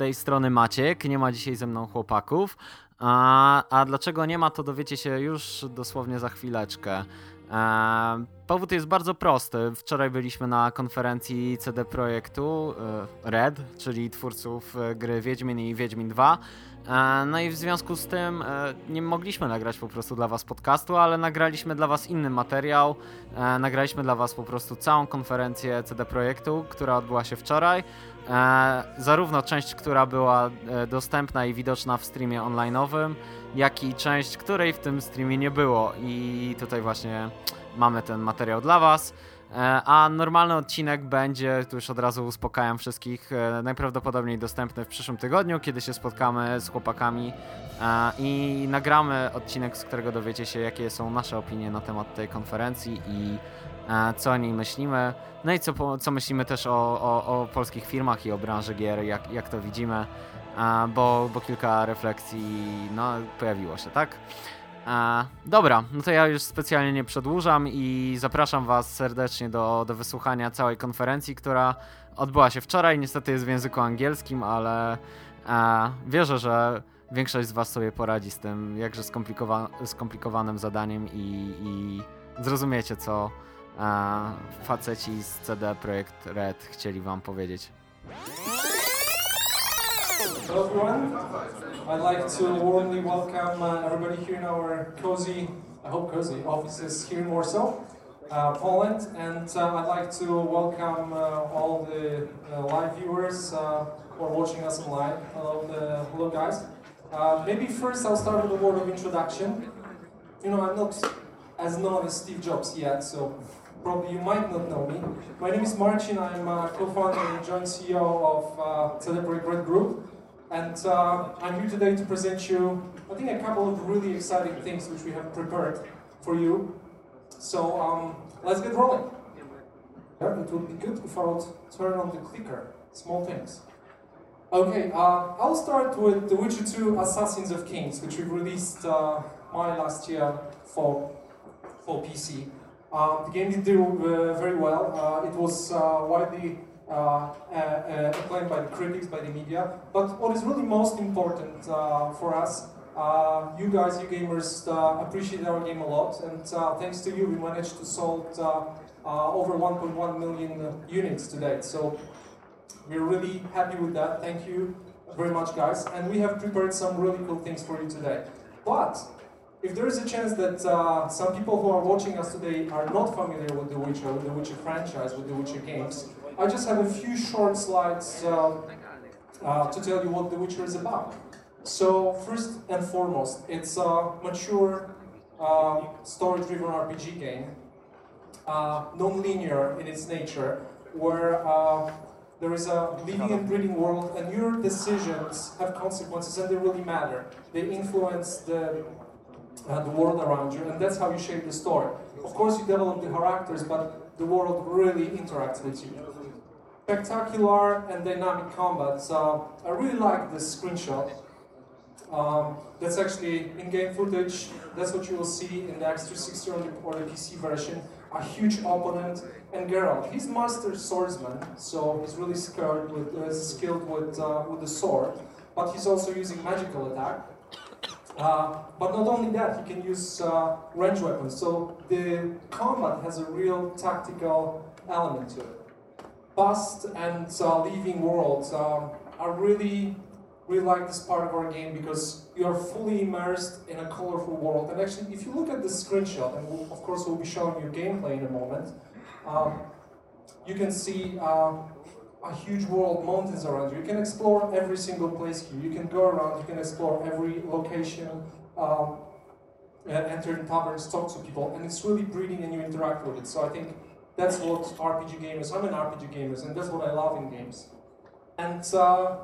Tej strony Maciek, nie ma dzisiaj ze mną chłopaków. A, a dlaczego nie ma, to dowiecie się już dosłownie za chwileczkę. E, powód jest bardzo prosty. Wczoraj byliśmy na konferencji CD Projektu e, Red, czyli twórców e, gry Wiedźmin i Wiedźmin 2. E, no i w związku z tym e, nie mogliśmy nagrać po prostu dla Was podcastu, ale nagraliśmy dla Was inny materiał. E, nagraliśmy dla Was po prostu całą konferencję CD Projektu, która odbyła się wczoraj. E, zarówno część, która była e, dostępna i widoczna w streamie online'owym, jak i część, której w tym streamie nie było. I tutaj właśnie mamy ten materiał dla Was. E, a normalny odcinek będzie, tu już od razu uspokajam wszystkich, e, najprawdopodobniej dostępny w przyszłym tygodniu, kiedy się spotkamy z chłopakami e, i nagramy odcinek, z którego dowiecie się, jakie są nasze opinie na temat tej konferencji i co o niej myślimy. No i co, co myślimy też o, o, o polskich firmach i o branży gier, jak, jak to widzimy, bo, bo kilka refleksji no, pojawiło się, tak? Dobra, no to ja już specjalnie nie przedłużam i zapraszam Was serdecznie do, do wysłuchania całej konferencji, która odbyła się wczoraj. Niestety jest w języku angielskim, ale wierzę, że większość z Was sobie poradzi z tym jakże skomplikowa skomplikowanym zadaniem i, i zrozumiecie, co e, faceci z CD Projekt Red chcieli Wam powiedzieć. Hello everyone. I'd like to warmly welcome uh, everybody here in our cozy, I hope cozy, offices here in Warsaw, uh, Poland. And uh, I'd like to welcome uh, all the uh, live viewers uh, who are watching us online. Hello, hello guys. Maybe first I'll start with a word of introduction. You know, I'm not as known as Steve Jobs yet, so probably you might not know me. My name is Martin, I'm uh, co-founder and joint CEO of uh, CD Projekt RED Group. And uh, I'm here today to present you, I think, a couple of really exciting things which we have prepared for you. So um, let's get rolling. Yeah, it would be good if I would turn on the clicker. Small things. Okay, uh, I'll start with The Witcher 2 Assassins of Kings, which we released uh, May last year for, for PC. Uh, the game did do uh, very well. Uh, it was uh, widely uh, uh, acclaimed by the critics, by the media. But what is really most important for us, you guys, you gamers, appreciate our game a lot, and thanks to you, we managed to sold over 1.1 million units to date. So we're really happy with that. Thank you very much, guys. And we have prepared some really cool things for you today. But if there is a chance that uh, some people who are watching us today are not familiar with The Witcher, with the Witcher franchise, with The Witcher games, I just have a few short slides uh, uh, to tell you what The Witcher is about. So first and foremost, it's a mature uh, story-driven RPG game, uh, non-linear in its nature, where uh, there is a living and breathing world, and your decisions have consequences, and they really matter. They influence the uh, the world around you, and that's how you shape the story. Of course, you develop the characters, but the world really interacts with you. Spectacular and dynamic combat. So I really like this screenshot. Um, that's actually in-game footage. That's what you will see in the X360 or the, or the PC version. A huge opponent, and Geralt. He's master swordsman, so he's really skilled with uh, skilled with uh, with the sword. But he's also using magical attack. Uh, but not only that, you can use uh, range weapons. So the combat has a real tactical element to it. Past and uh, living worlds um, are really, really like this part of our game because you are fully immersed in a colorful world. And actually, if you look at the screenshot, and we'll, of course we'll be showing you gameplay in a moment, um, you can see uh, a huge world, mountains around you. You can explore every single place here. You can go around, you can explore every location, um, enter in taverns, talk to people, and it's really breathing and you interact with it. So I think that's what RPG gamers, I'm an RPG gamer, and that's what I love in games. And uh,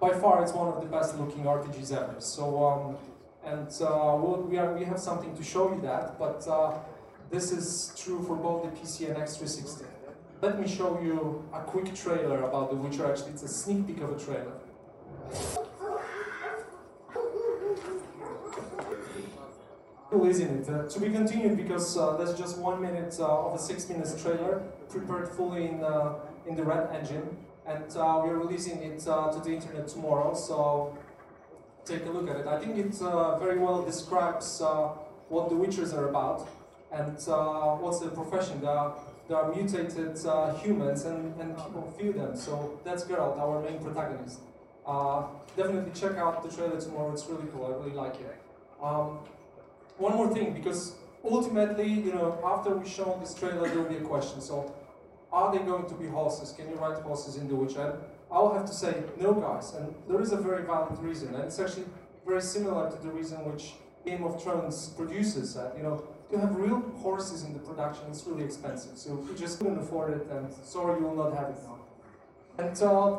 by far, it's one of the best looking RPGs ever. So, um, and uh, we'll, we, are, we have something to show you that, but uh, this is true for both the PC and X360. Let me show you a quick trailer about The Witcher. Actually, it's a sneak peek of a trailer. Isn't it? Uh, to be continued because uh, that's just one minute uh, of a six minutes trailer prepared fully in, uh, in the Red engine. and uh, we're releasing it uh, to the internet tomorrow. So take a look at it. I think it very well describes what the Witchers are about and what's the profession. They they are mutated uh, humans and, and people feel them. So that's Geralt, our main protagonist. Uh, definitely check out the trailer tomorrow. It's really cool. I really like it. Um, one more thing, because ultimately, you know, after we show this trailer, there will be a question. So, are they going to be horses? Can you ride horses in The Witcher? I'll have to say no, guys. And there is a very valid reason, and it's actually very similar to the reason which Game of Thrones produces. You know, to have real horses in the production it's really expensive. So you just couldn't afford it, and sorry, you will not have it now. And uh,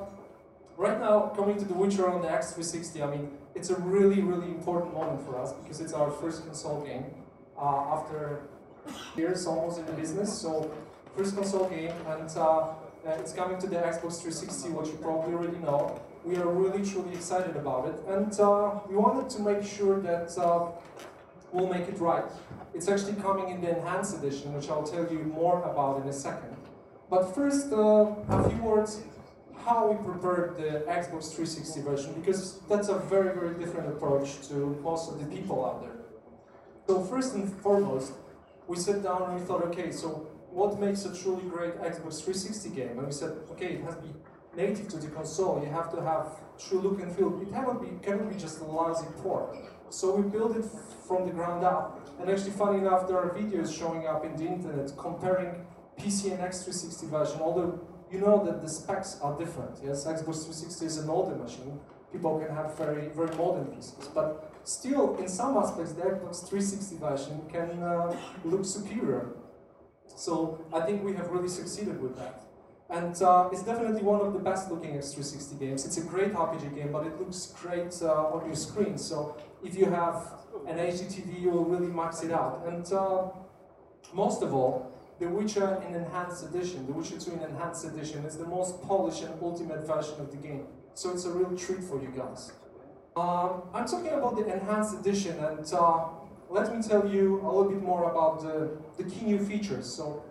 right now, coming to The Witcher on the X360, I mean, it's a really, really important moment for us because it's our first console game uh, after years almost in the business. So, first console game, and uh, it's coming to the Xbox 360, which you probably already know. We are really, truly excited about it, and uh, we wanted to make sure that uh, we'll make it right. It's actually coming in the enhanced edition, which I'll tell you more about in a second. But first, uh, a few words how we prepared the Xbox 360 version, because that's a very, very different approach to most of the people out there. So first and foremost, we sat down and we thought, okay, so what makes a truly great Xbox 360 game? And we said, okay, it has to be native to the console. You have to have true look and feel. It cannot be, cannot be just a lousy port. So we built it from the ground up. And actually, funny enough, there are videos showing up in the internet comparing PC and X360 version, although you know that the specs are different. Yes, Xbox 360 is an older machine. People can have very, very modern pieces, but still, in some aspects, the Xbox 360 version can uh, look superior. So I think we have really succeeded with that. And uh, it's definitely one of the best looking X360 games. It's a great RPG game, but it looks great uh, on your screen. So if you have an HDTV, you'll really max it out. And uh, most of all, the Witcher in Enhanced Edition, The Witcher 2 in Enhanced Edition, is the most polished and ultimate version of the game. So it's a real treat for you guys. Um, I'm talking about the Enhanced Edition, and uh, let me tell you a little bit more about the, the key new features. So,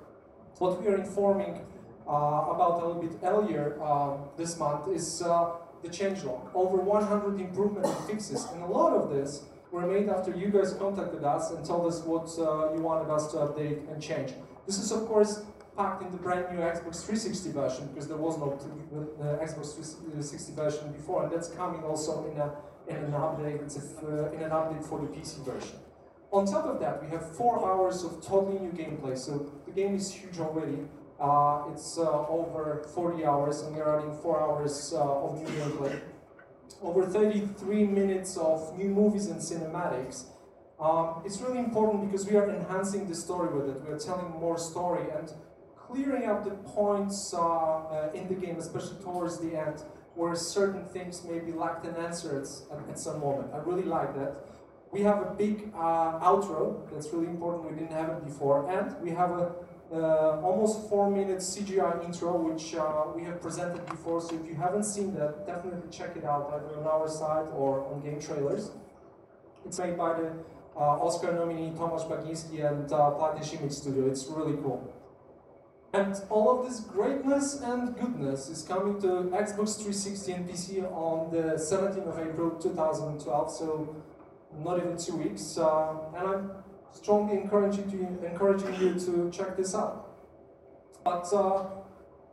what we are informing uh, about a little bit earlier uh, this month is uh, the changelog. Over 100 improvements and fixes, and a lot of this were made after you guys contacted us and told us what uh, you wanted us to update and change. This is, of course, packed in the brand new Xbox 360 version because there was no uh, Xbox 360 version before, and that's coming also in, a, in an update. Uh, in an update for the PC version. On top of that, we have four hours of totally new gameplay. So the game is huge already. Uh, it's uh, over 40 hours, and we're adding four hours uh, of new gameplay. Over 33 minutes of new movies and cinematics um, it's really important because we are enhancing the story with it. We are telling more story and clearing up the points uh, uh, in the game, especially towards the end, where certain things maybe lacked an answer at, at some moment. I really like that. We have a big uh, outro that's really important. We didn't have it before, and we have a uh, almost four minute CGI intro, which uh, we have presented before. So if you haven't seen that, definitely check it out either on our site or on Game Trailers. It's made by the uh, Oscar nominee Tomasz Bagiński and uh, Image Studio. It's really cool. And all of this greatness and goodness is coming to Xbox 360 and PC on the 17th of April 2012, so not even two weeks. Uh, and I'm strongly encouraging you, encouraging you to check this out. But uh,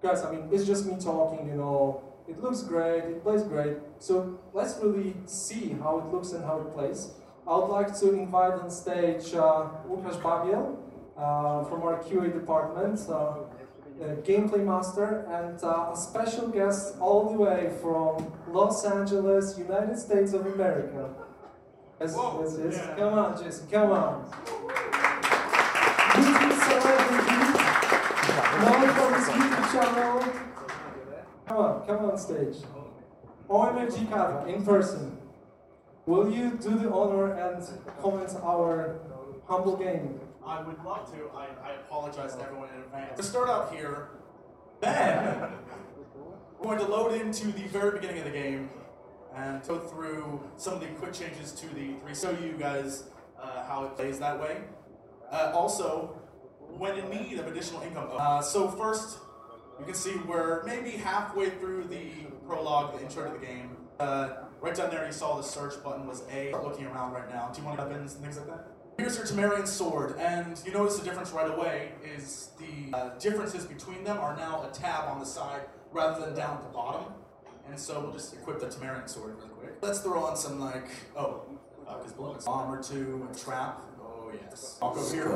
guys, I mean, it's just me talking, you know. It looks great, it plays great. So let's really see how it looks and how it plays. I would like to invite on stage uh, Łukasz Babiel uh, from our QA department, uh, gameplay master, and uh, a special guest all the way from Los Angeles, United States of America. Whoa, yes, yes. Yeah. Come on, Jason, come on. For his YouTube channel. Come on, come on stage. OMFGcata, in person. Will you do the honor and comment our humble game? I would love to. I, I apologize to everyone in advance. To start out here, then we're going to load into the very beginning of the game and go through some of the quick changes to the three, show you guys uh, how it plays that way. Uh, also, when in need of additional income. Uh, so first, you can see we're maybe halfway through the prologue, the intro to the game. Uh, right down there, you saw the search button was A. Start looking around right now. Do you want weapons and things like that? Here's your Temerian sword, and you notice the difference right away is the uh, differences between them are now a tab on the side rather than down at the bottom. And so we'll just equip the Temerian sword really quick. Let's throw on some like, oh, uh, because below it's bomb or two, a trap. Oh yes. I'll go here.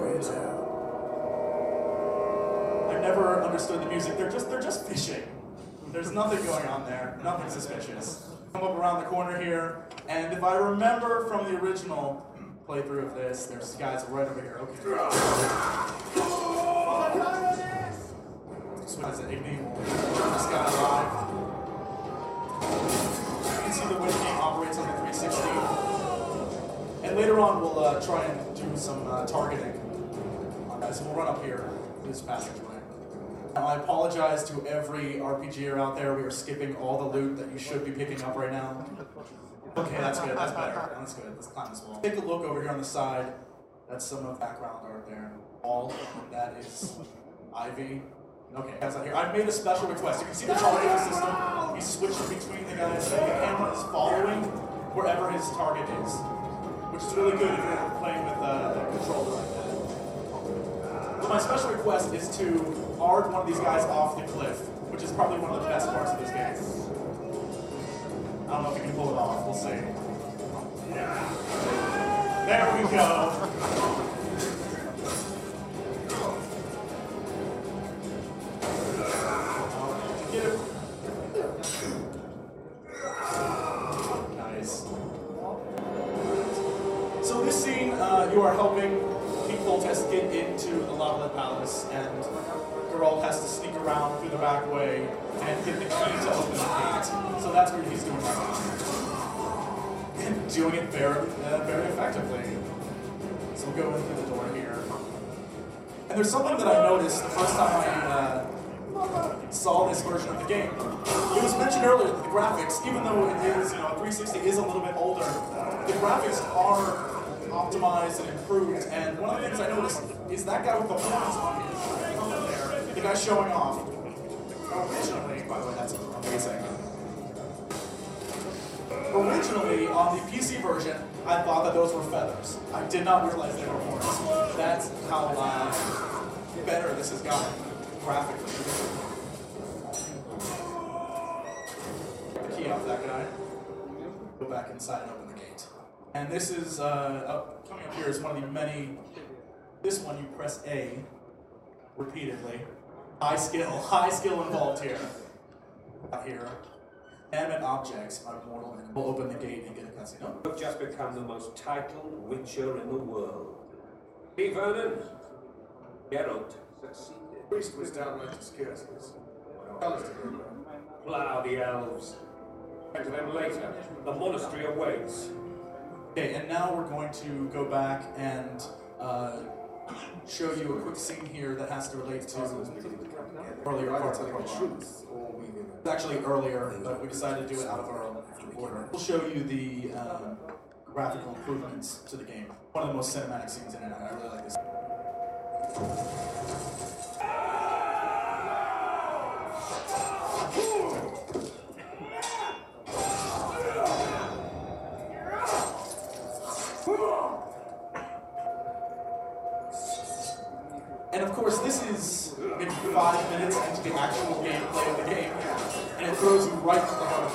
I've never understood the music. They're just they're just fishing. There's nothing going on there. Nothing suspicious. Come up around the corner here, and if I remember from the original playthrough of this, there's guys right over here. Okay. So is it Igni? This guy alive. You can see the Win game operates on the 360. And later on, we'll uh, try and do some uh, targeting on that. So we'll run up here this passageway. I apologize to every RPGer out there. We are skipping all the loot that you should be picking up right now. Okay, that's good. That's better. That's good. Let's climb this wall. Take a look over here on the side. That's some of the background art there. All that is Ivy. Okay, guys out here. I've made a special request. You can see the targeting system. He's switching between the guys. So the camera is following wherever his target is, which is really good if you're playing with uh, the controller like that. But my special request is to hard one of these guys off the cliff, which is probably one of the best parts of this game. I don't know if you can pull it off. We'll see. There we go. Go in through the door here. And there's something that I noticed the first time I uh, saw this version of the game. It was mentioned earlier that the graphics, even though it is, you know, 360 is a little bit older, the graphics are optimized and improved. And one of the things I noticed is that guy with the horns on his there, the guy showing off. Originally, by the way, that's amazing. Originally, on the PC version, I thought that those were feathers. I did not realize they were horns. That's how uh, better this has gotten graphically. The key off that guy. Go back inside and open the gate. And this is, uh, up, coming up here is one of the many, this one you press A repeatedly. High skill, high skill involved here. Here. Animate objects are mortal and we'll open the gate and get a cutscene. Oh, You've just become the most titled witcher in the world. Hey, Vernon. Geralt succeeded. priest was down like to scare us. Plough the elves. Back to them later. The monastery awaits. Okay, and now we're going to go back and uh, show you a quick scene here that has to relate to earlier parts of the program. It's actually earlier, but we decided to do it out of our own order. We'll show you the um, graphical improvements to the game. One of the most cinematic scenes in it. I really like this. And of course, this is maybe five minutes into the actual gameplay of the game, and throws you right to the heart of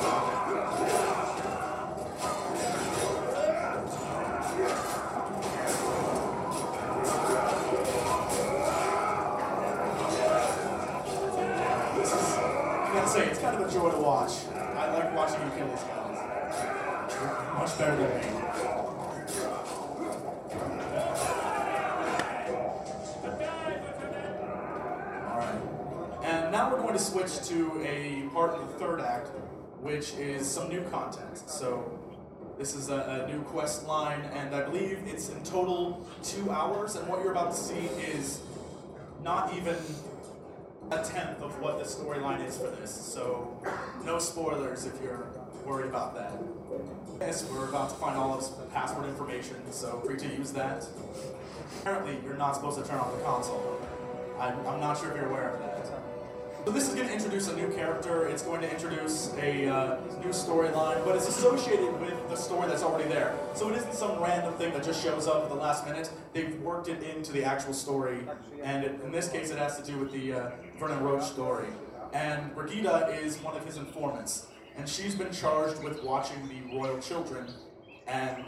gotta say, it's kind of a joy to watch. I like watching you kill these guys. Much better than me. We're going to switch to a part of the third act, which is some new content. So this is a, a new quest line, and I believe it's in total two hours, and what you're about to see is not even a tenth of what the storyline is for this. So no spoilers if you're worried about that. Yes, we're about to find all of the password information, so free to use that. Apparently, you're not supposed to turn off the console. I'm, I'm not sure if you're aware of that. So this is going to introduce a new character. It's going to introduce a uh, new storyline, but it's associated with the story that's already there. So it isn't some random thing that just shows up at the last minute. They've worked it into the actual story, and it, in this case, it has to do with the uh, Vernon Roche story. And Brigida is one of his informants, and she's been charged with watching the royal children, and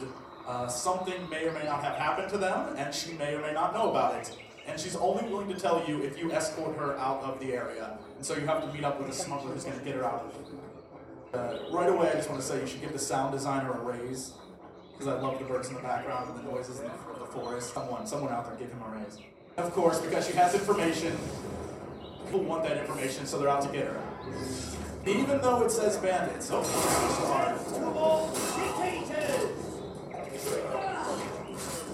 uh, something may or may not have happened to them, and she may or may not know about it and she's only willing to tell you if you escort her out of the area. And so you have to meet up with a smuggler who's going to get her out. of Uh, right away, I just want to say you should give the sound designer a raise because I love the birds in the background and the noises in the, the forest. Someone, someone out there, give him a raise. Of course, because she has information. People want that information, so they're out to get her. Even though it says bandits, oh,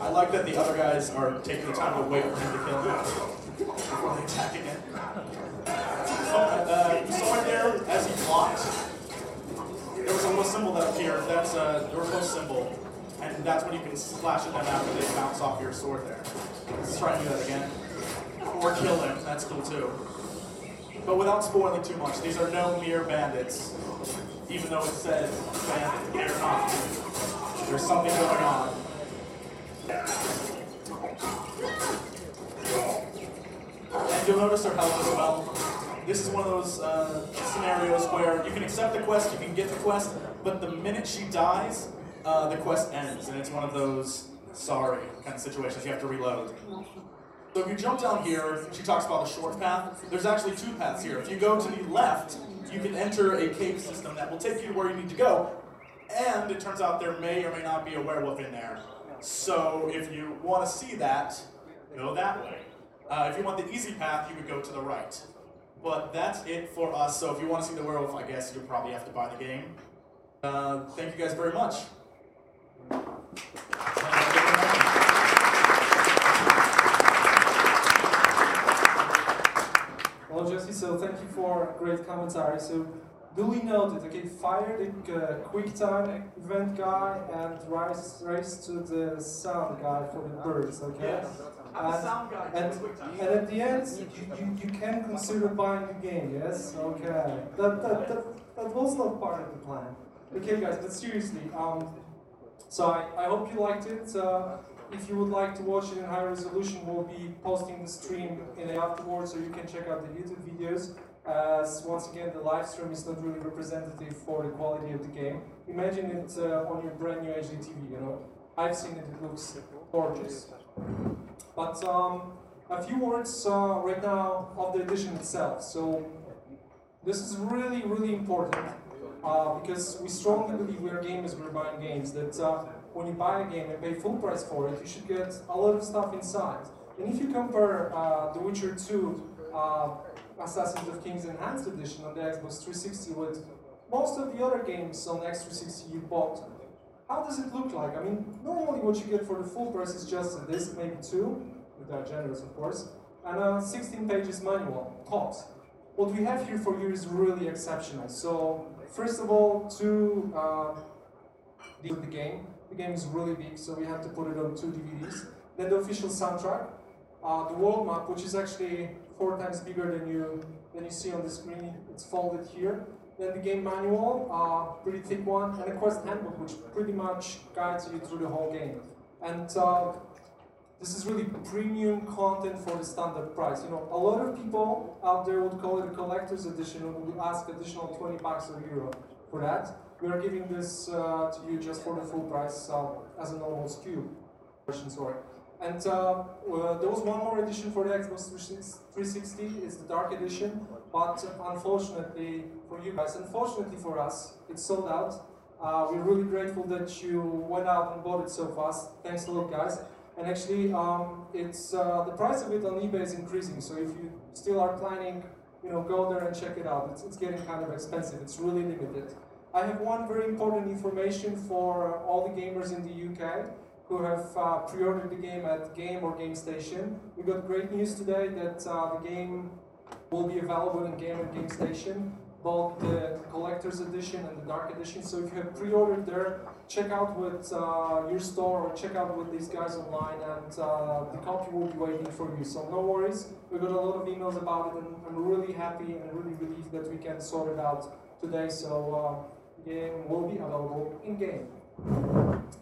I like that the other guys are taking the time to wait for him to kill him before they attack again. Oh, uh, you saw right there as he blocked. There was a little symbol that appeared. That's a your symbol, and that's when you can slash at them after they bounce off your sword there. Let's try and do that again, or kill him. That's cool too. But without spoiling too much, these are no mere bandits. Even though it says bandits, they're not. There's something going on. And you'll notice her health as well. This is one of those uh, scenarios where you can accept the quest, you can get the quest, but the minute she dies, uh, the quest ends, and it's one of those sorry kind of situations. You have to reload. So if you jump down here, she talks about the short path. There's actually two paths here. If you go to the left, you can enter a cave system that will take you where you need to go. And it turns out there may or may not be a werewolf in there. So if you want to see that, go that way. Uh, if you want the easy path, you would go to the right. But that's it for us. So if you want to see the werewolf, I guess you'll probably have to buy the game. Uh, thank you guys very much. Well, Jesse, so thank you for great commentary. So duly noted. Okay, fire the uh, quick time event guy and race, race to the sound guy for the birds. Okay. Yes. And. And, and at the end, you, you, you can consider buying the game. Yes. Okay. That, that, that, that was not part of the plan. Okay, guys, but seriously, um, so I, I hope you liked it. Uh, if you would like to watch it in high resolution, we'll be posting the stream in the afterwards, so you can check out the YouTube videos as once again the live stream is not really representative for the quality of the game. Imagine it uh, on your brand new HD TV, you know. I've seen it, it looks gorgeous. But um, a few words uh, right now of the edition itself. So this is really, really important uh, because we strongly believe we are gamers, we're buying games, that uh, when you buy a game and pay full price for it, you should get a lot of stuff inside. And if you compare uh, The Witcher 2 Assassins of Kings Enhanced Edition on the Xbox 360 with most of the other games on X360 you bought. How does it look like? I mean, normally what you get for the full price is just a disc, maybe two, if they're generous of course, and a 16 pages manual, tops. What we have here for you is really exceptional. So, first of all, to uh, the game. The game is really big, so we have to put it on two DVDs. Then the official soundtrack, uh, the world map, which is actually four times bigger than you than you see on the screen. It's folded here. Then the game manual, uh, pretty thick one, and a quest handbook, which pretty much guides you through the whole game. And uh, this is really premium content for the standard price. You know, a lot of people out there would call it a collector's edition and would ask additional 20 bucks or euro for that. We are giving this uh, to you just for the full price uh, as a normal SKU version, sorry. And uh, there was one more edition for the Xbox 360, it's the Dark Edition, but unfortunately for you guys, unfortunately for us, it's sold out. Uh, we're really grateful that you went out and bought it so fast. Thanks a lot, guys. And actually, um, it's uh, the price of it on eBay is increasing. So if you still are planning, you know, go there and check it out. It's, it's getting kind of expensive. It's really limited. I have one very important information for all the gamers in the UK who have uh, pre-ordered the game at Game or Game Station. We got great news today that uh, the game will be available in Game and Game Station both the collector's edition and the dark edition. So if you have pre-ordered there, check out with uh, your store or check out with these guys online, and uh, the copy will be waiting for you. So no worries. We got a lot of emails about it, and I'm really happy and really relieved that we can sort it out today. So uh, game will be available in game.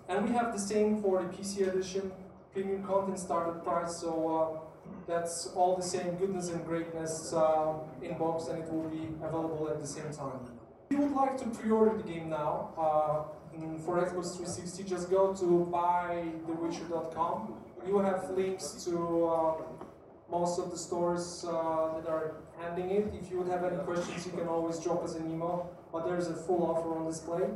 And we have the same for the PC edition, premium content started price. So uh, that's all the same goodness and greatness uh, in box, and it will be available at the same time. If you would like to pre-order the game now uh, mm, for Xbox 360, just go to buythewitcher.com. You have links to uh, most of the stores uh, that are handling it. If you would have any questions, you can always drop us an email. But there's a full offer on display.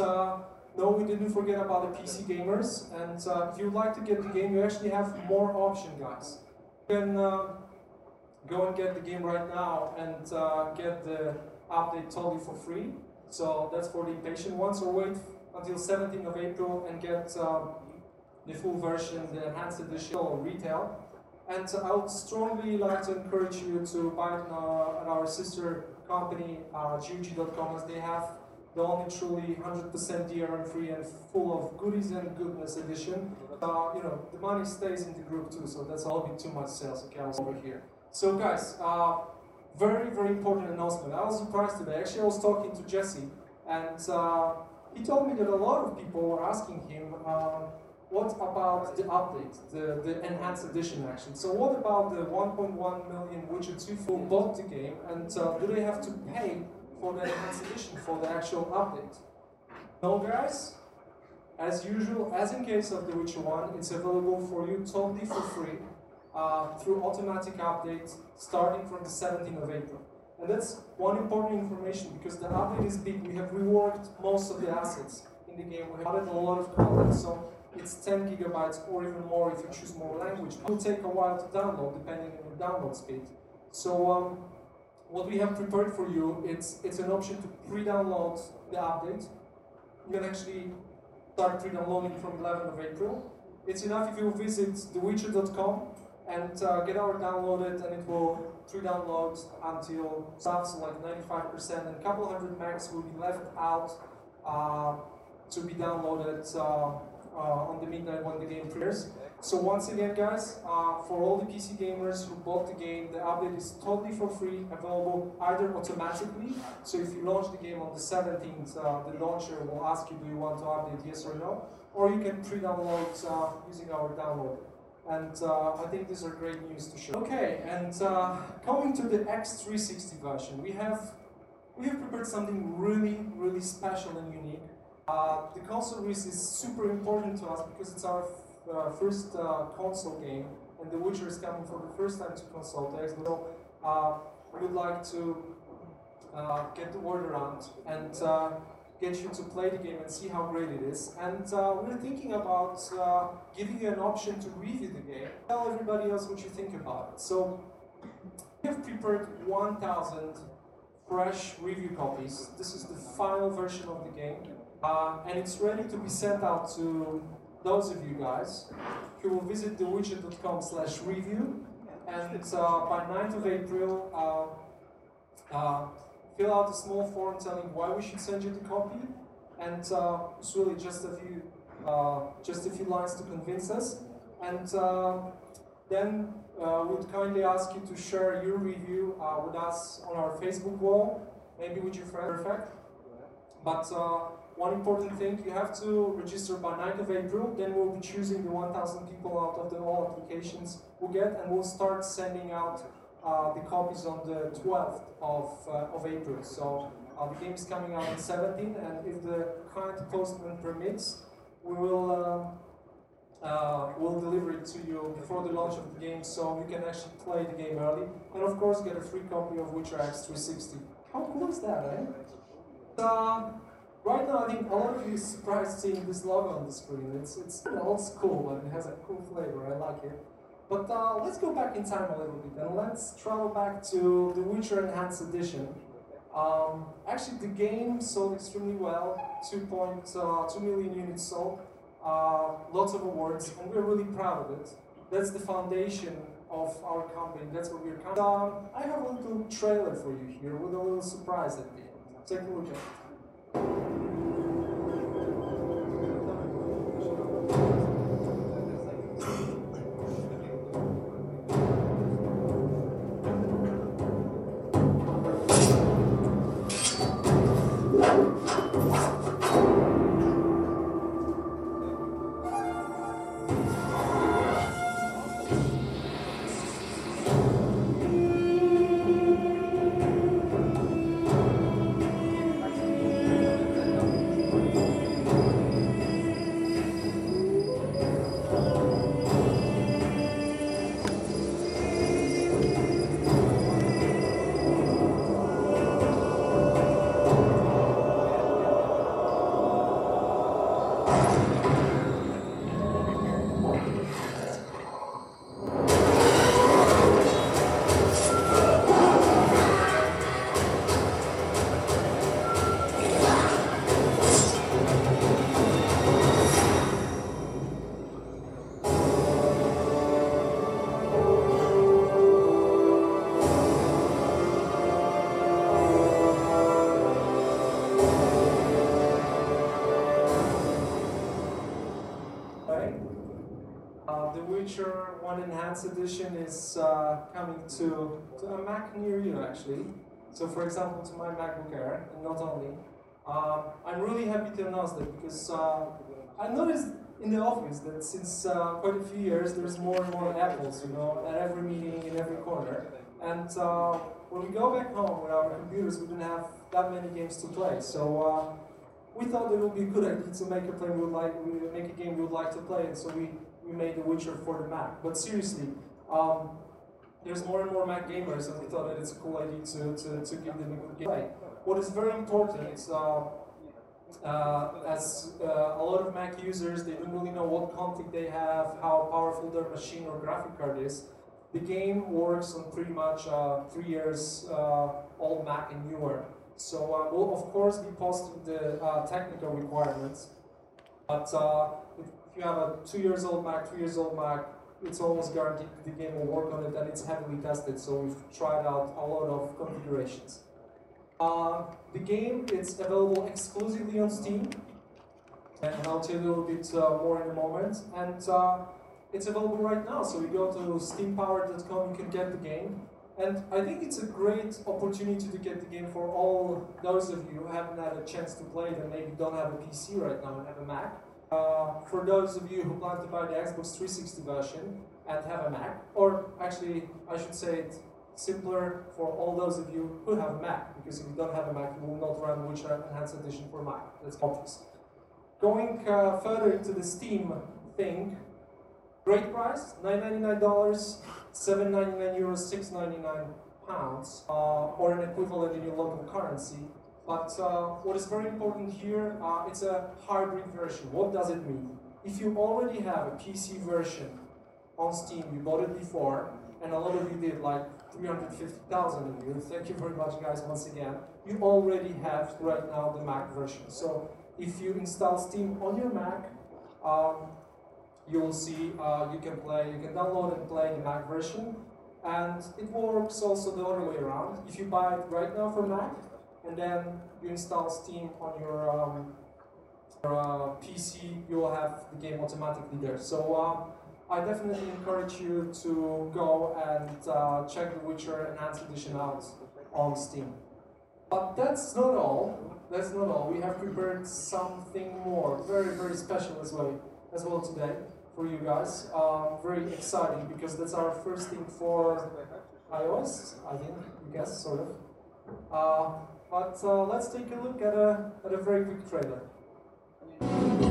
Uh, no, we didn't forget about the PC gamers. And uh, if you'd like to get the game, you actually have more option, guys. You can uh, go and get the game right now and get the update totally for free. So that's for the impatient ones. Or wait until 17th of April and get the full version, the enhanced edition, or retail. And I would strongly like to encourage you to buy it at our sister company, uh, GOG.com, as they have the only truly 100% DRM free and full of goodies and goodness edition. Uh, you know, the money stays in the group too, so that's all be too much sales accounts over here. So guys, uh, very, very important announcement. I was surprised today. Actually, I was talking to Jesse, and uh, he told me that a lot of people were asking him, um, what about the update, the, the enhanced edition actually? So what about the 1.1 million Witcher 2 who bought the game, and uh, do they have to pay for the edition, for the actual update. No guys, as usual, as in case of The Witcher 1, it's available for you totally for free uh, through automatic updates starting from the 17th of April. And that's one important information because the update is big. We have reworked most of the assets in the game. We have added a lot of content, so it's 10 gigabytes or even more if you choose more language. It will take a while to download depending on your download speed. So um, what we have prepared for you, it's, it's an option to pre-download the update. You can actually start pre-downloading from 11th of April. It's enough if you visit thewitcher.com and uh, get our downloaded and it will pre-download until stuff's like 95% and a couple hundred megs will be left out uh, to be downloaded uh, on the midnight when the game premieres. So once again, guys, uh, for all the PC gamers who bought the game, the update is totally for free, available either automatically. So if you launch the game on the 17th, uh, the launcher will ask you, do you want to update, yes or no? Or you can pre-download uh, using our download. And uh, I think these are great news to share. Okay, and uh, coming to the X360 version, we have we have prepared something really, really special and unique. Uh, the console release is super important to us because it's our uh, first uh, console game, and The Witcher is coming for the first time to console decks. So uh, we would like to uh, get the word around and uh, get you to play the game and see how great it is. And uh, we're thinking about giving you an option to review the game. Tell everybody else what you think about it. So we have prepared 1,000 fresh review copies. This is the final version of the game. And it's ready to be sent out to those of you guys who will visit thewitcher.com slash review. And uh, by 9th of April uh, uh, fill out a small form telling why we should send you the copy. And uh, it's really just a few uh, just a few lines to convince us. And uh, then uh, we'd kindly ask you to share your review with us on our Facebook wall. Maybe with your friend perfect. But one important thing, you have to register by 9th of April, then we'll be choosing the 1,000 people out of the all applications we get, and we'll start sending out uh, the copies on the 12th of, uh, of April. So uh, the game is coming out on 17th, and if the current postman permits, we will uh, uh, we'll deliver it to you before the launch of the game, so you can actually play the game early, and of course get a free copy of Witcher X 360. How cool is that, eh? Uh, Right now, I think a lot of you are surprised seeing this logo on the screen. It's, it's old school, and it has a cool flavor. I like it. But uh, let's go back in time a little bit and let's travel back to the Witcher Enhanced Edition. Um, actually, the game sold extremely well 2.2 uh, million units sold, uh, lots of awards, and we're really proud of it. That's the foundation of our company. That's what we're coming. Um, I have a little trailer for you here with a little surprise at the end. Take a look at it. 1 Enhanced Edition is uh, coming to, to a Mac near you actually. So for example to my MacBook Air, and not only. Uh, I'm really happy to announce that because uh, I noticed in the office that since uh, quite a few years there's more and more apples, you know, at every meeting, in every corner. And uh, when we go back home with our computers, we don't have that many games to play. So uh, we thought it would be a good idea to make a play we would like, make a game we would like to play, and so we, we made The Witcher for the Mac. But seriously, um, there's more and more Mac gamers, and we thought that it's a cool idea to, to, to give them a good game. Play. What is very important is, uh, uh, as uh, a lot of Mac users, they don't really know what config they have, how powerful their machine or graphic card is. The game works on pretty much uh, three years uh, old Mac and newer. So uh, we'll of course be posting the uh, technical requirements, but uh, you have a two years old Mac, three years old Mac, it's almost guaranteed the game will work on it and it's heavily tested. So we've tried out a lot of configurations. Uh, the game is available exclusively on Steam, and I'll tell you a little bit uh, more in a moment. And uh, it's available right now. So you go to steampower.com, you can get the game. And I think it's a great opportunity to get the game for all those of you who haven't had a chance to play it and maybe don't have a PC right now and have a Mac. Uh, for those of you who plan to buy the Xbox 360 version and have a Mac, or actually, I should say it simpler for all those of you who have a Mac, because if you don't have a Mac, you will not run Witcher Enhanced Edition for Mac. That's obvious. Going uh, further into the Steam thing, great price, $9.99, 7.99 euros, 6.99 pounds, uh, or an equivalent in your local currency. But uh, what is very important here, uh, it's a hybrid version. What does it mean? If you already have a PC version on Steam, you bought it before, and a lot of you did, like 350,000 of you, thank you very much guys once again, you already have right now the Mac version. So if you install Steam on your Mac, um, you will see uh, you can play, you can download and play the Mac version, and it works also the other way around. If you buy it right now for Mac, and then you install Steam on your, um, your uh, PC, you will have the game automatically there. So um, I definitely encourage you to go and uh, check The Witcher Enhanced Edition out on Steam. But that's not all. That's not all. We have prepared something more, very very special as well, as well today for you guys. Um, very exciting because that's our first thing for iOS. I think, I guess, sort of. Uh, but uh, let's take a look at a at a very quick trailer.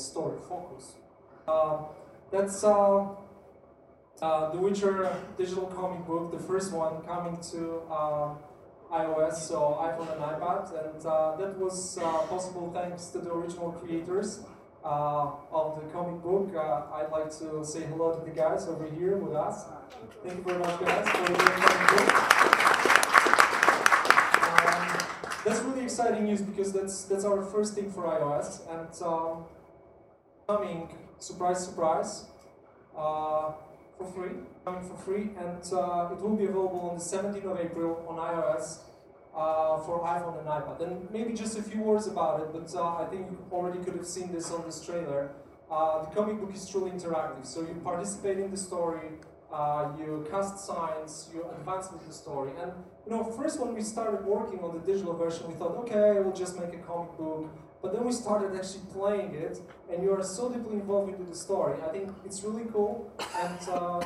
Story, focus. Uh, that's uh, uh, The Witcher digital comic book, the first one coming to uh, iOS, so iPhone and iPad, and uh, that was possible thanks to the original creators uh, of the comic book. Uh, I'd like to say hello to the guys over here with us. Thank you very much, guys, for the comic book. Um, that's really exciting news because that's that's our first thing for iOS, and um, coming surprise, surprise, uh, for free, coming for free, and uh, it will be available on the 17th of April on iOS uh, for iPhone and iPad. And maybe just a few words about it, but uh, I think you already could have seen this on this trailer. Uh, the comic book is truly interactive, so you participate in the story, uh, you cast signs, you advance with the story. And you know, first when we started working on the digital version, we thought, okay, we'll just make a comic book. But then we started actually playing it, and you are so deeply involved into the story. I think it's really cool, and uh,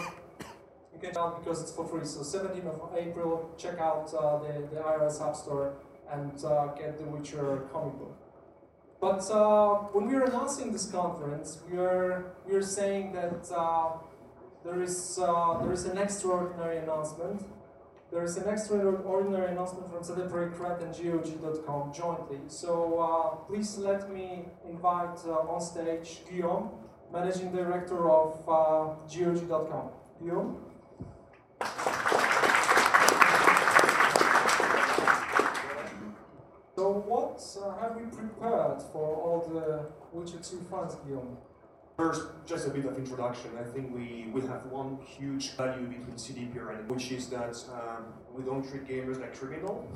you can out because it's for free. So 17th of April, check out uh, the, the iOS App Store and uh, get the Witcher comic book. But uh, when we were announcing this conference, we are we are saying that uh, there is uh, there is an extraordinary announcement. There is an extraordinary announcement from Celebrate Crat and GOG.com jointly. So uh, please let me invite uh, on stage Guillaume, managing director of uh, GOG.com. Guillaume. So what uh, have we prepared for all the Witcher 2 fans, Guillaume? First, just a bit of introduction. I think we, we have one huge value between CDPR and which is that um, we don't treat gamers like criminal,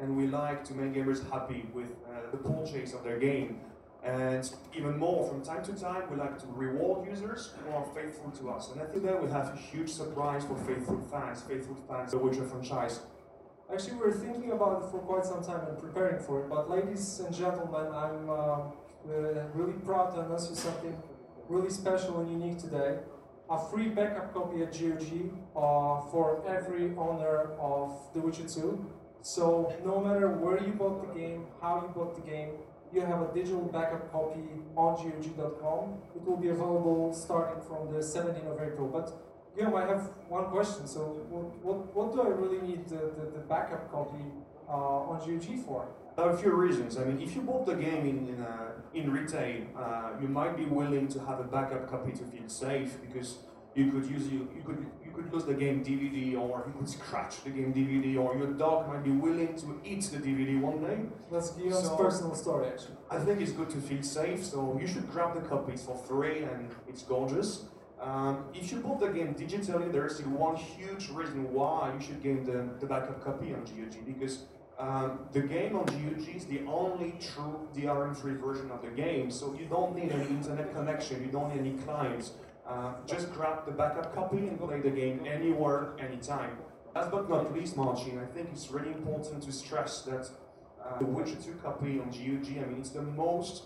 and we like to make gamers happy with uh, the purchase of their game. And even more, from time to time, we like to reward users who are faithful to us. And I think that we have a huge surprise for faithful fans, faithful fans of the Witcher franchise. Actually, we were thinking about it for quite some time and preparing for it. But, ladies and gentlemen, I'm uh, uh, really proud to announce you something really special and unique today. A free backup copy at GOG uh, for every owner of The Witcher 2. So, no matter where you bought the game, how you bought the game, you have a digital backup copy on GOG.com. It will be available starting from the 17th of April. But Guillaume, I have one question. So, what, what, what do I really need the, the, the backup copy uh, on GOG for? There are a few reasons. I mean, if you bought the game in in, uh, in retail, uh, you might be willing to have a backup copy to feel safe because you could use you, you could you could lose the game DVD or you could scratch the game DVD or your dog might be willing to eat the DVD one day. That's Guillaume's So- personal story, actually. I think it's good to feel safe, so you should grab the copies for free and it's gorgeous. Um, if you bought the game digitally, there is one huge reason why you should get the, the backup copy on GOG because um, the game on GOG is the only true DRM-free version of the game, so you don't need any internet connection, you don't need any clients. Uh, just grab the backup copy and play the game anywhere, anytime. Last but not least, Marcin, I think it's really important to stress that uh, the Witcher 2 copy on GOG, I mean, it's the most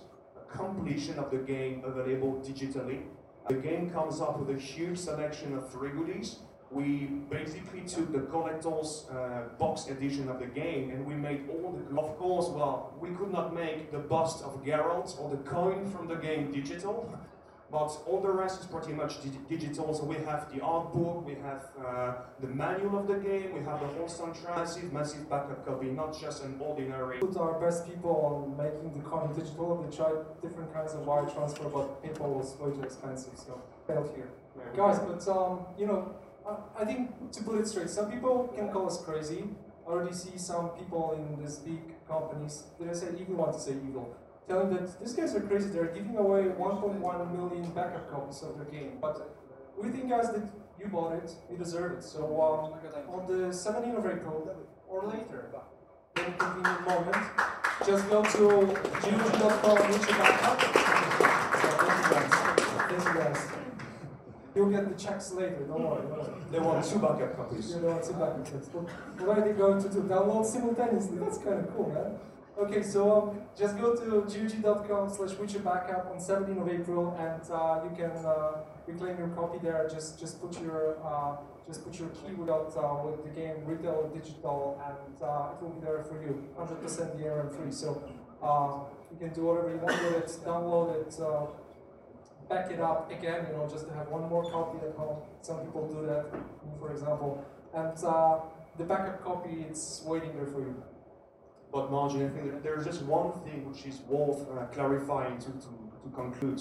completion of the game available digitally. The game comes up with a huge selection of free goodies. We basically took the collector's uh, box edition of the game and we made all the. Of course, well, we could not make the bust of Geralt or the coin from the game digital, but all the rest is pretty much dig- digital. So we have the art book, we have uh, the manual of the game, we have the whole soundtrack, massive, massive backup copy, not just an ordinary. Put our best people on making the coin digital. They tried different kinds of wire transfer, but PayPal was way too expensive, so failed here. Guys, but um, you know, I, I think to put it straight, some people can call us crazy. I already see some people in these big companies, did I say evil? want to say evil, telling that these guys are crazy. They're giving away 1.1 million backup copies of their game. But we think, guys, that you bought it, you deserve it. So um, on the 17th of April or later, any convenient moment, just go to. So thank you guys. Thank you guys. You'll get the checks later, don't worry. Don't worry. They want two backup copies. You know what's in back text. What are they going to do? Download simultaneously. That's kind of cool, man. Okay, so um, just go to GOG.com slash Witcher backup on 17th of April, and uh, you can uh, reclaim your copy there. Just just put your uh, just put your keyword out uh, with the game retail digital, and uh, it will be there for you, 100% DRM free. So Uh, you can do whatever you want with it, download it, uh, back it up again, you know, just to have one more copy at home. Some people do that, for example. And uh, the backup copy, it's waiting there for you. But Marcin, I think there's just one thing which is worth uh, clarifying to, to, to conclude.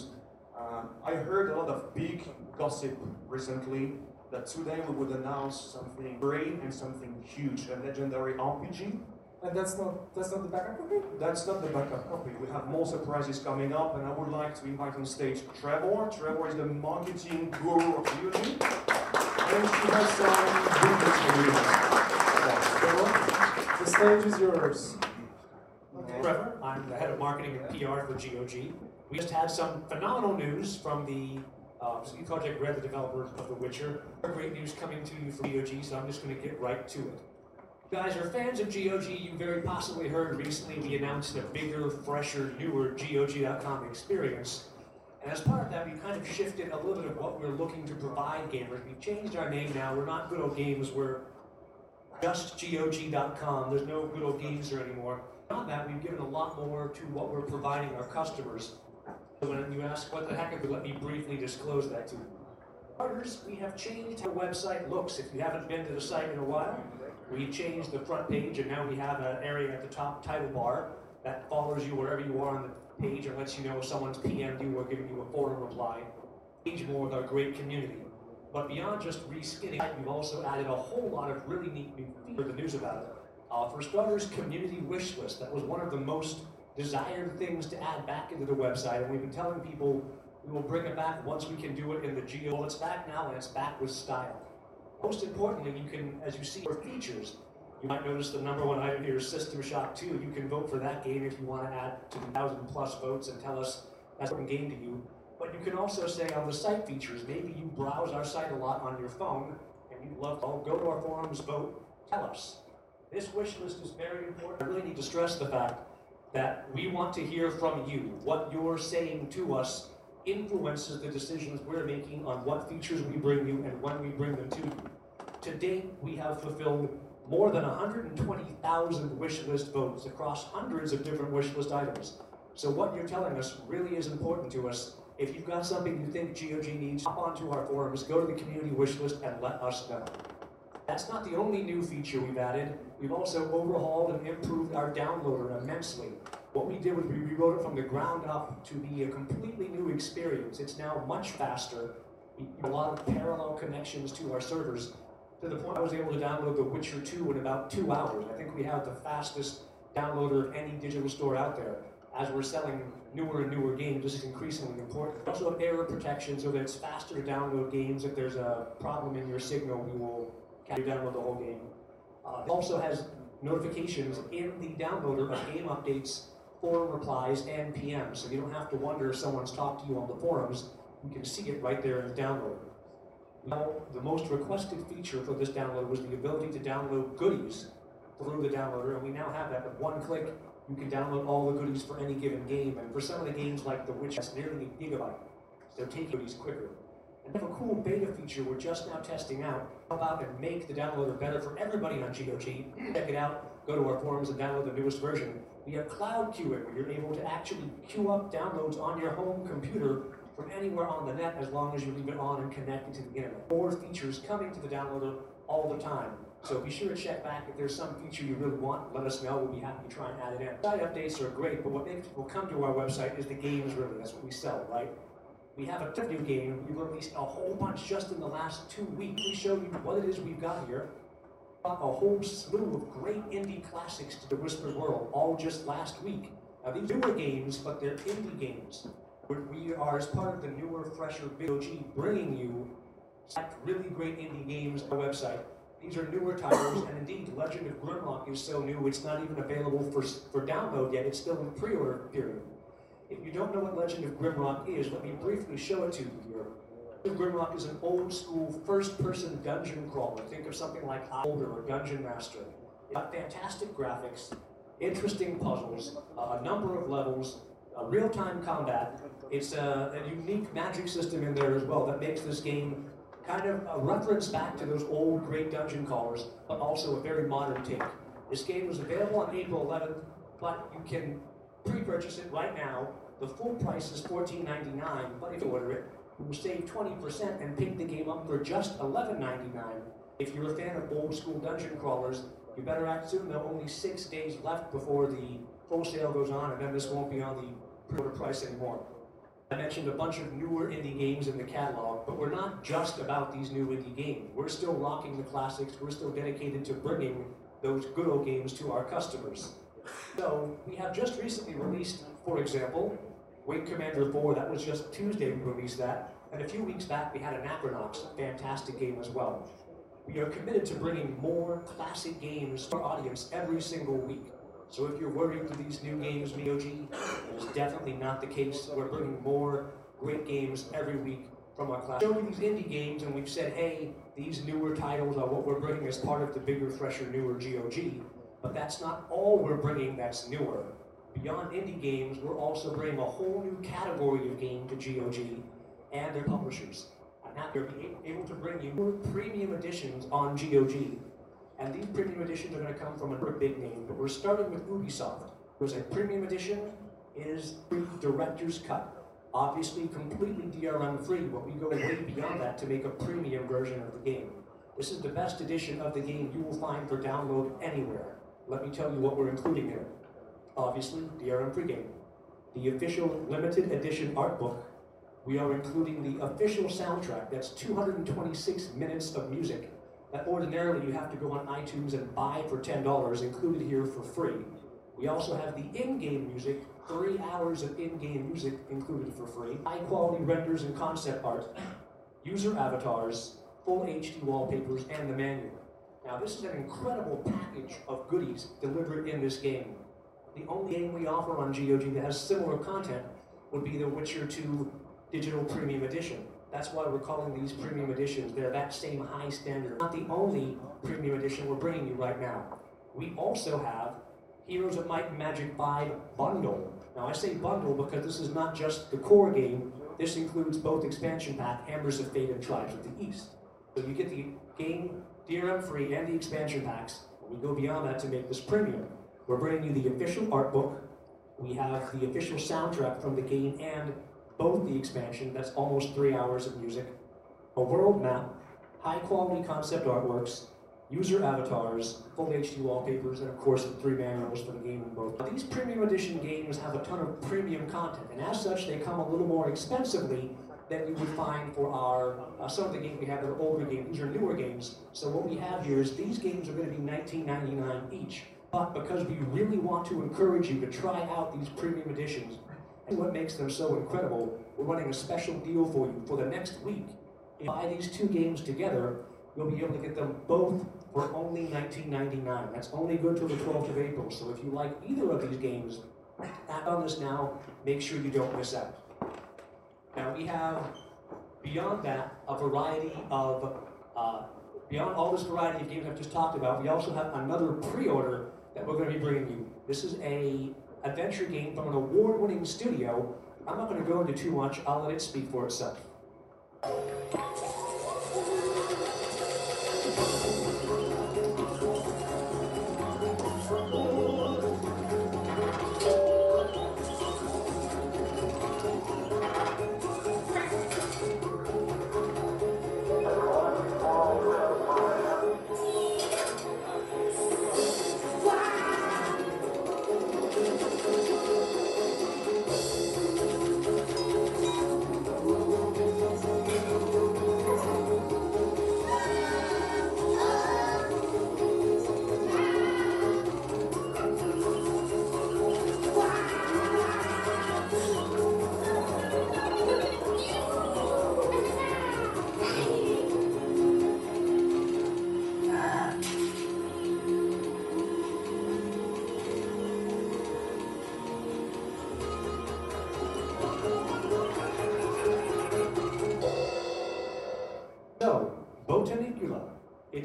Uh, I heard a lot of big gossip recently that today we would announce something great and something huge, a legendary RPG. And that's not that's not the backup copy? That's not the backup copy. We have more surprises coming up, and I would like to invite on stage Trevor. Trevor is the marketing guru of GOG, and she has some good news for you. Trevor? The stage is yours. Trevor. I'm the head of marketing and PR for GOG. We just had some phenomenal news from the uh, CD Projekt Red, the developer of The Witcher. Great news coming to you from GOG, so I'm just going to get right to it. You guys are fans of GOG. You very possibly heard recently we announced a bigger, fresher, newer GOG.com experience. And as part of that, we kind of shifted a little bit of what we're looking to provide gamers. We've changed our name now. We're not Good Old Games. We're just GOG.com. There's no Good Old Games there anymore. Beyond that, we've given a lot more to what we're providing our customers. So when you ask what the heck of it, let me briefly disclose that to you. Starters, we have changed how the website looks. If you haven't been to the site in a while, we've changed the front page and now we have an area at the top title bar that follows you wherever you are on the page and lets you know if someone's PM'd you or giving you a forum reply. Engage more with our great community. But beyond just reskinning, we've also added a whole lot of really neat new features. The news about it. Uh, for starters, community wish list. That was one of the most desired things to add back into the website, and we've been telling people we will bring it back once we can do it in the geo. Well, it's back now, and it's back with style. Most importantly, you can, as you see, for features. You might notice the number one item here is System Shock 2. You can vote for that game if you want to add to the 1,000 plus votes and tell us that's a game to you. But you can also say on the site features, maybe you browse our site a lot on your phone and you'd love to go to our forums, vote, tell us. This wish list is very important. I really need to stress the fact that we want to hear from you. What you're saying to us influences the decisions we're making on what features we bring you and when we bring them to you. To date, we have fulfilled more than 120,000 wish list votes across hundreds of different wish list items. So what you're telling us really is important to us. If you've got something you think GOG needs, hop onto our forums, go to the community wish list, and let us know. That's not the only new feature we've added. We've also overhauled and improved our downloader immensely. What we did was we rewrote it from the ground up to be a completely new experience. It's now much faster. We have a lot of parallel connections to our servers to the point I was able to download The Witcher 2 in about two hours. I think we have the fastest downloader of any digital store out there. As we're selling newer and newer games, this is increasingly important. Also error protection so that it's faster to download games. If there's a problem in your signal, we will you download the whole game. Uh, it also has notifications in the downloader of game updates, forum replies, and PMs. So you don't have to wonder if someone's talked to you on the forums. You can see it right there in the downloader. Now, the most requested feature for this download was the ability to download goodies through the downloader, and we now have that with one click. You can download all the goodies for any given game, and for some of the games like The Witch, that's nearly a gigabyte. So take goodies quicker. We have a cool beta feature we're just now testing out. Help out and make the downloader better for everybody on GOG. Check it out. Go to our forums and download the newest version. We have cloud queuing, where you're able to actually queue up downloads on your home computer from anywhere on the net as long as you leave it on and connected to the internet. More features coming to the downloader all the time. So be sure to check back if there's some feature you really want. Let us know. We'll be happy to try and add it in. Site updates are great, but what makes people come to our website is the games. Really, that's what we sell, right? We have a new game. We've released a whole bunch just in the last two weeks. We show you what it is we've got here. A whole slew of great indie classics to the Whispered World, all just last week. Now these newer games, but they're indie games. We are, as part of the newer, fresher GOG, bringing you really great indie games on our website. These are newer titles, and indeed, Legend of Grimrock is so new, it's not even available for, for download yet. It's still in pre-order period. If you don't know what Legend of Grimrock is, let me briefly show it to you here. Grimrock is an old school first person dungeon crawler. Think of something like Older or Dungeon Master. It's got fantastic graphics, interesting puzzles, uh, a number of levels, real time combat. It's a, a unique magic system in there as well that makes this game kind of a reference back to those old great dungeon crawlers, but also a very modern take. This game was available on April 11th, but you can pre-purchase it right now. The full price is $14.99, but if you order it, you will save 20% and pick the game up for just $11.99. If you're a fan of old school dungeon crawlers, you better act soon. There are only six days left before the wholesale goes on, and then this won't be on the pre-order price anymore. I mentioned a bunch of newer indie games in the catalog, but we're not just about these new indie games. We're still rocking the classics. We're still dedicated to bringing those good old games to our customers. So we have just recently released, for example, Wing Commander 4. That was just Tuesday we released that. And a few weeks back we had Anachronox, a fantastic game as well. We are committed to bringing more classic games to our audience every single week. So if you're worried for these new games, MioG, it is definitely not the case. We're bringing more great games every week from our class. Showing these indie games, and we've said, hey, these newer titles are what we're bringing as part of the bigger, fresher, newer GOG. But that's not all we're bringing that's newer. Beyond indie games, we're also bringing a whole new category of game to GOG and their publishers. And now they're able to bring you more premium editions on GOG. And these premium editions are going to come from a big name, but we're starting with Ubisoft. There's a premium edition is Director's Cut. Obviously completely DRM free, but we go way beyond that to make a premium version of the game. This is the best edition of the game you will find for download anywhere. Let me tell you what we're including here. Obviously, DRM free game. The official limited edition art book. We are including the official soundtrack. That's 226 minutes of music that ordinarily you have to go on iTunes and buy for $10, included here for free. We also have the in-game music, three hours of in-game music included for free, high-quality renders and concept art, user avatars, full HD wallpapers, and the manual. Now this is an incredible package of goodies delivered in this game. The only game we offer on GOG that has similar content would be the Witcher 2 Digital Premium Edition. That's why we're calling these premium editions. They're that same high standard. Not the only premium edition we're bringing you right now. We also have Heroes of Might and Magic 5 Bundle. Now I say bundle because this is not just the core game. This includes both expansion pack, Hammers of Fate and Tribes of the East. So you get the game DRM free and the expansion packs. We go beyond that to make this premium. We're bringing you the official art book. We have the official soundtrack from the game and both the expansion, that's almost three hours of music, a world map, high quality concept artworks, user avatars, full HD wallpapers, and of course the three manuals for the game in both. These premium edition games have a ton of premium content, and as such, they come a little more expensively than you would find for our uh, some of the games we have that are older games. These are newer games. So what we have here is these games are going to be $19.99 each. But because we really want to encourage you to try out these premium editions, and what makes them so incredible, we're running a special deal for you for the next week. If you buy these two games together, you'll be able to get them both for only $19.99. That's only good till the 12th of April. So if you like either of these games, act on this now. Make sure you don't miss out. Now we have, beyond that, a variety of, uh, beyond all this variety of games I've just talked about, we also have another pre-order that we're going to be bringing you. This is a adventure game from an award-winning studio. I'm not going to go into too much. I'll let it speak for itself.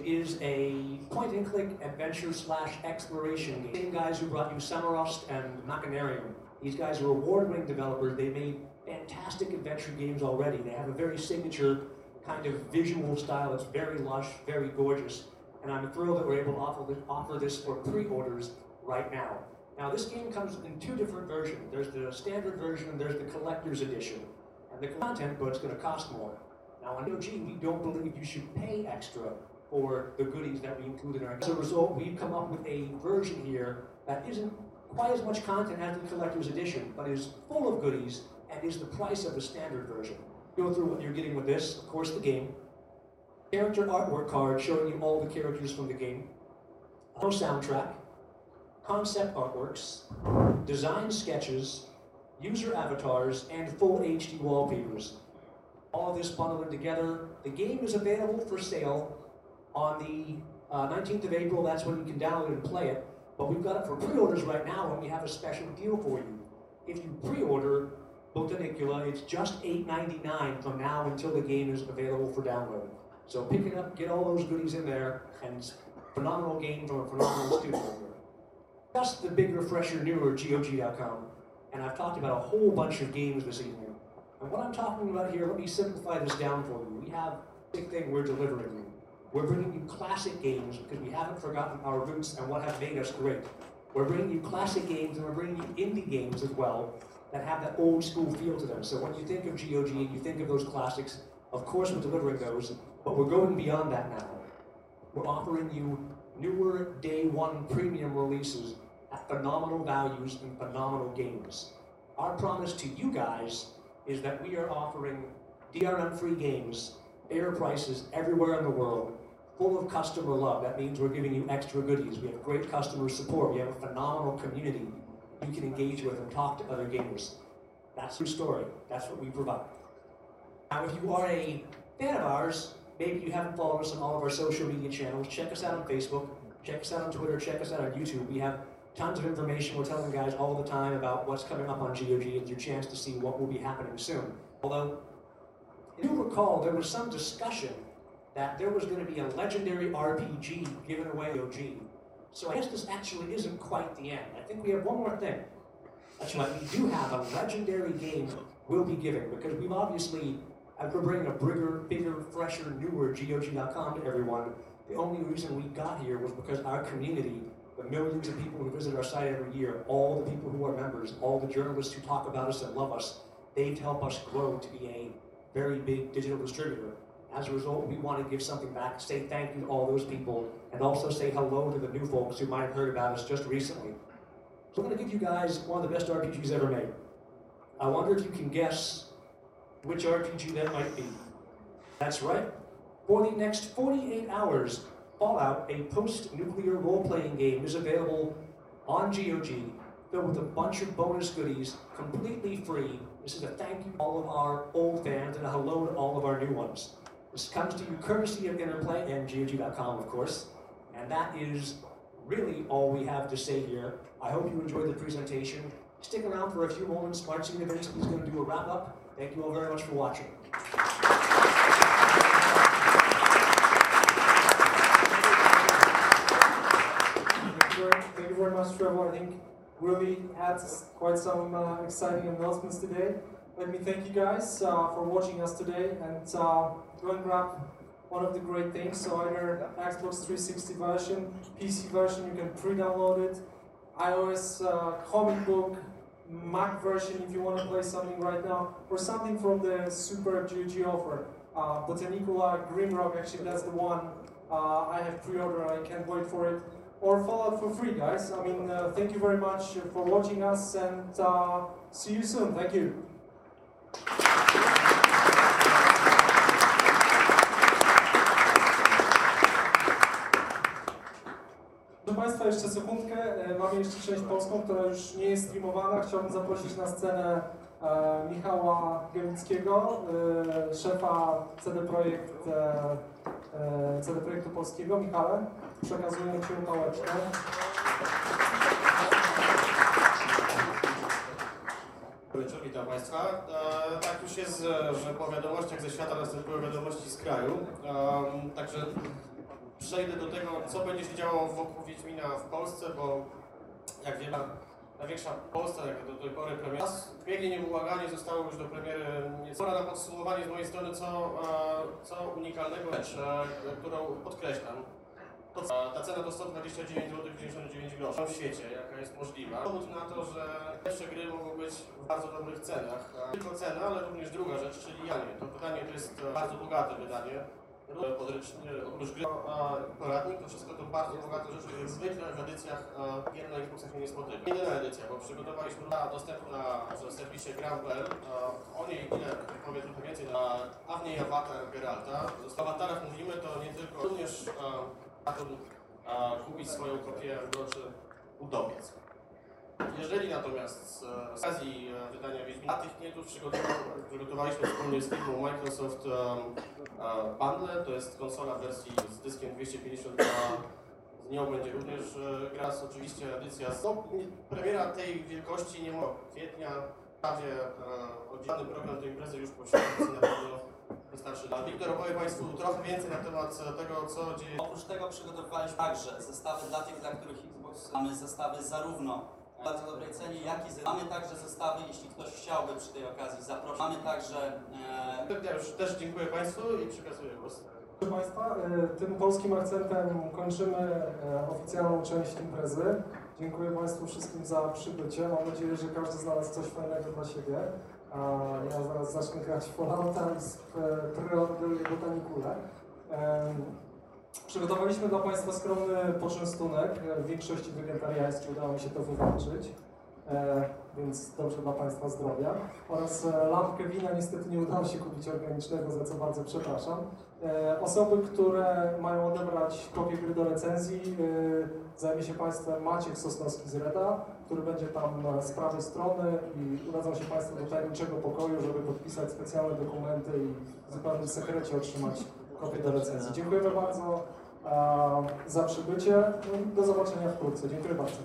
Is a point-and-click adventure slash exploration game. Same guys who brought you Samorost and Machinarium. These guys are award-winning developers. They made fantastic adventure games already. They have a very signature kind of visual style that's very lush, very gorgeous. And I'm thrilled that we're able to offer this, offer this for pre-orders right now. Now, this game comes in two different versions. There's the standard version and there's the collector's edition. And the content, but it's going to cost more. Now, on GOG, we don't believe you should pay extra for the goodies that we include in our. As a result, we've come up with a version here that isn't quite as much content as the collector's edition, but is full of goodies and is the price of the standard version. Go through what you're getting with this, of course, the game. Character artwork card showing you all the characters from the game. No soundtrack. Concept artworks. Design sketches. User avatars and full HD wallpapers. All of this bundled together. The game is available for sale on the uh, 19th of April. That's when you can download and play it. But we've got it for pre-orders right now, and we have a special deal for you. If you pre-order Botanicula, it's just $8.99 from now until the game is available for download. So pick it up, get all those goodies in there, and phenomenal game from a phenomenal studio. Just the bigger, fresher, newer GOG.com, and I've talked about a whole bunch of games this evening. And what I'm talking about here, let me simplify this down for you. We have a big thing we're delivering. We're bringing you classic games because we haven't forgotten our roots and what have made us great. We're bringing you classic games and we're bringing you indie games as well that have that old school feel to them. So when you think of GOG and you think of those classics, of course we're delivering those, but we're going beyond that now. We're offering you newer day one premium releases at phenomenal values and phenomenal games. Our promise to you guys is that we are offering DRM free games, fair prices everywhere in the world, full of customer love. That means we're giving you extra goodies. We have great customer support. We have a phenomenal community you can engage with and talk to other gamers. That's your story. That's what we provide. Now, if you are a fan of ours, maybe you haven't followed us on all of our social media channels, check us out on Facebook, check us out on Twitter, check us out on YouTube. We have tons of information. We're telling guys all the time about what's coming up on GOG and your chance to see what will be happening soon. Although, if you recall, there was some discussion that there was going to be a legendary RPG given away GOG. So I guess this actually isn't quite the end. I think we have one more thing. That's we do have a legendary game we'll be giving because we've obviously, as we're bringing a bigger, bigger, fresher, newer GOG.com to everyone, the only reason we got here was because our community, the millions of people who visit our site every year, all the people who are members, all the journalists who talk about us and love us, they've helped us grow to be a very big digital distributor. As a result, we want to give something back, say thank you to all those people, and also say hello to the new folks who might have heard about us just recently. So I'm going to give you guys one of the best RPGs ever made. I wonder if you can guess which RPG that might be. That's right. For the next 48 hours, Fallout, a post-nuclear role-playing game, is available on GOG, filled with a bunch of bonus goodies, completely free. This is a thank you to all of our old fans and a hello to all of our new ones. This comes to you courtesy of Interplay and GOG.com, of course. And that is really all we have to say here. I hope you enjoyed the presentation. Stick around for a few moments. Marcin Iwiński is going to do a wrap up. Thank you all very much for watching. Thank you very- Thank you very much, Trevor. I think really had quite some uh, exciting announcements today. Let me thank you guys uh, for watching us today and uh, go and grab one of the great things. So either Xbox 360 version, PC version, you can pre-download it. iOS uh, comic book, Mac version if you want to play something right now, or something from the super GOG offer. Uh, Botanicula, Grimrock, actually that's the one uh, I have pre-ordered. I can't wait for it. Or Fallout for free, guys. I mean, uh, thank you very much for watching us, and uh, see you soon. Thank you. Proszę Państwa, jeszcze sekundkę. E, Mamy jeszcze część polską, która już nie jest streamowana. Chciałbym zaprosić na scenę e, Michała Gielickiego, e, szefa CD Projekt, CD Projektu Polskiego. Michale, przekazuję Ci pałeczkę. Witam Państwa. E, tak już jest, że, że po wiadomościach ze świata następują wiadomości z kraju. Em, także przejdę do tego, co będzie się działo wokół Wiedźmina w Polsce, bo jak wiemy, największa w Polsce jak do tej pory premiera. Biegnie nieubłaganie zostało już do premiery. Pora na podsumowanie z mojej strony, co, e, co unikalnego rzecz, e, którą podkreślam. Ta cena to 129 zł 99 groszy w świecie, jaka jest możliwa. Dowód na to, że lepsze gry mogą być w bardzo dobrych cenach. A Tylko cena, ale również druga rzecz, czyli wydanie. To wydanie to jest e, bardzo bogate wydanie. Podręczny, oprócz gry, a poradnik, to wszystko to bardzo bogate rzeczy, zwykle w edycjach gier na Xboxach nie spotyka. Jedyna edycja, bo przygotowaliśmy na dostępna w serwisie Gram.pl e, o niej ile, powiem trochę więcej, a w niej awatar Geralta. O awatarach mówimy to nie tylko, również e, kupić swoją kopię groszy udobiec. Jeżeli natomiast z okazji e, wydania Wiedźmina tych klientów przygotowa- przygotowaliśmy wspólnie z firmą Microsoft um, e, Bundle, to jest konsola w wersji z dyskiem 252 z nią będzie również e, gra, oczywiście edycja. z- No, premiera tej wielkości nie ma kwietnia, prawie e, oddzielny program do imprezy już poświęcony na pewno A Wiktor opowie Państwu trochę więcej na temat e, tego, co dzieje Oprócz tego przygotowywaliśmy także zestawy dla tych, dla których Xbox mamy zestawy zarówno w bardzo dobrej cenie, jak i z... mamy także zestawy, jeśli ktoś chciałby przy tej okazji zaprosić. Mamy także e, Ja już też dziękuję Państwu i przekazuję głos. Proszę Państwa, e, tym polskim akcentem kończymy e, oficjalną część imprezy. Dziękuję Państwu wszystkim za przybycie. Mam nadzieję, że każdy znalazł coś fajnego dla siebie. Ja zaraz zacznę grać Fallouta z e, Preorder i Botanicule. Przygotowaliśmy dla Państwa skromny poczęstunek. E, W większości wegetariańskiej udało mi się to wywalczyć. E, więc dobrze dla Państwa zdrowia. Oraz e, lampkę wina niestety nie udało się kupić organicznego, za co bardzo przepraszam. E, osoby, które mają odebrać kopię gry do recenzji, e, zajmie się Państwem Maciek Sosnowski z Reda, który będzie tam e, z prawej strony i udadzą się Państwo do tajemniczego pokoju, żeby podpisać specjalne dokumenty i w zupełnym sekrecie otrzymać kopię do recenzji. Dziękujemy bardzo e, za przybycie. I Do zobaczenia wkrótce. Dziękuję bardzo.